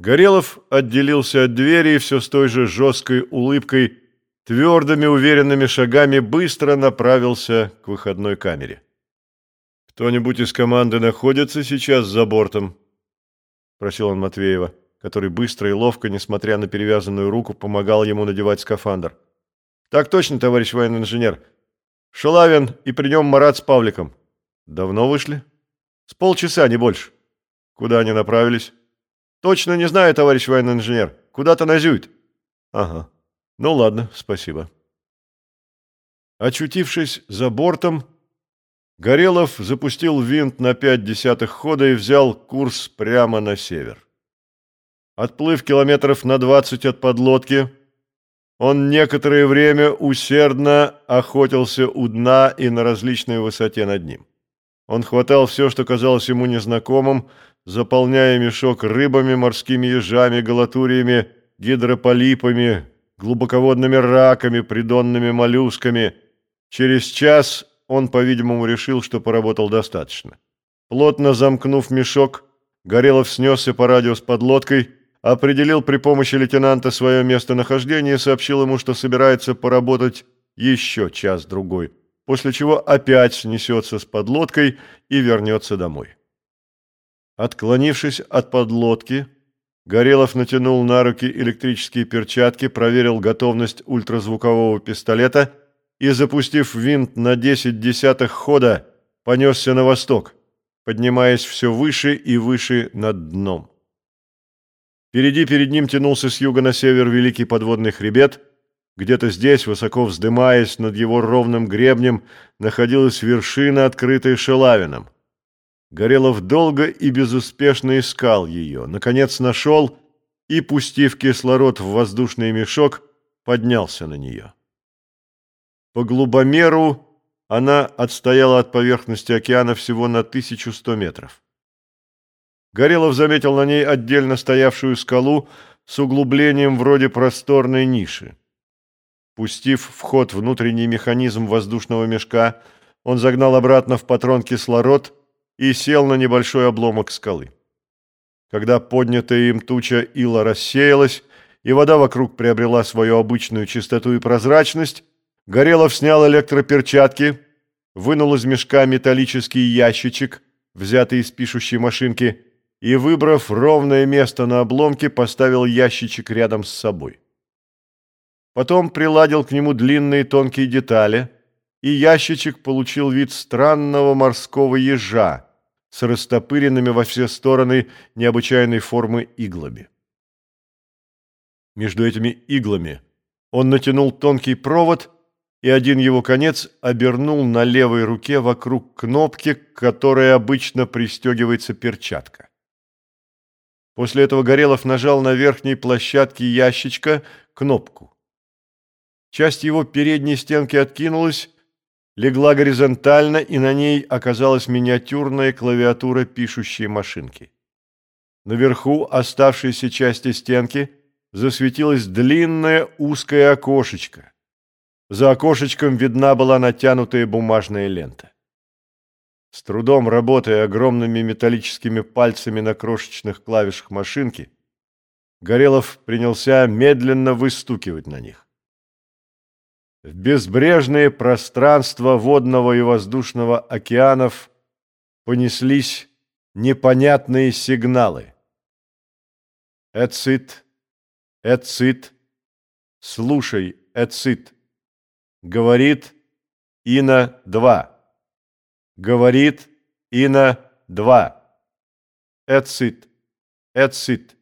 Горелов отделился от двери и все с той же жесткой улыбкой, твердыми уверенными шагами быстро направился к выходной камере. «Кто-нибудь из команды находится сейчас за бортом?» – просил он Матвеева, который быстро и ловко, несмотря на перевязанную руку, помогал ему надевать скафандр. «Так точно, товарищ военный инженер. Шалавин и при нем Марат с Павликом. Давно вышли?» «С полчаса, не больше». «Куда они направились?» «Точно не знаю, товарищ военный инженер. Куда-то на Зюит». «Ага. Ну ладно, спасибо». Очутившись за бортом, Горелов запустил винт на пять десятых хода и взял курс прямо на север. Отплыв километров на двадцать от подлодки, он некоторое время усердно охотился у дна и на различной высоте над ним. Он хватал все, что казалось ему незнакомым, заполняя мешок рыбами, морскими ежами, галатуриями, гидрополипами, глубоководными раками, придонными моллюсками. Через час он, по-видимому, решил, что поработал достаточно. Плотно замкнув мешок, Горелов снесся по радио с подлодкой, определил при помощи лейтенанта свое местонахождение и сообщил ему, что собирается поработать еще час-другой, после чего опять снесется с подлодкой и вернется домой. Отклонившись от подлодки, Горелов натянул на руки электрические перчатки, проверил готовность ультразвукового пистолета и, запустив винт на 10 десятых хода, понесся на восток, поднимаясь все выше и выше над дном. Впереди перед ним тянулся с юга на север великий подводный хребет. Где-то здесь, высоко вздымаясь над его ровным гребнем, находилась вершина, открытая шелавином. Горелов долго и безуспешно искал ее, наконец нашел и, пустив кислород в воздушный мешок, поднялся на нее. По глубомеру она отстояла от поверхности океана всего на 1100 метров. Горелов заметил на ней отдельно стоявшую скалу с углублением вроде просторной ниши. Пустив в ход внутренний механизм воздушного мешка, он загнал обратно в патрон кислород и сел на небольшой обломок скалы. Когда поднятая им туча ила рассеялась, и вода вокруг приобрела свою обычную чистоту и прозрачность, Горелов снял электроперчатки, вынул из мешка металлический ящичек, взятый из пишущей машинки, и, выбрав ровное место на обломке, поставил ящичек рядом с собой. Потом приладил к нему длинные тонкие детали, и ящичек получил вид странного морского ежа с растопыренными во все стороны необычайной формы иглами. Между этими иглами он натянул тонкий провод и один его конец обернул на левой руке вокруг кнопки, к которой обычно пристегивается перчатка. После этого Горелов нажал на верхней площадке ящичка кнопку. Часть его передней стенки откинулась, легла горизонтально, и на ней оказалась миниатюрная клавиатура пишущей машинки. Наверху оставшейся части стенки засветилось длинное узкое окошечко. За окошечком видна была натянутая бумажная лента. С трудом работая огромными металлическими пальцами на крошечных клавишах машинки, Горелов принялся медленно выстукивать на них. В безбрежные пространства водного и воздушного океанов понеслись непонятные сигналы. Эцит, Эцит, слушай, Эцит. Говорит Ина-2. Говорит Ина-2. Эцит. Эцит.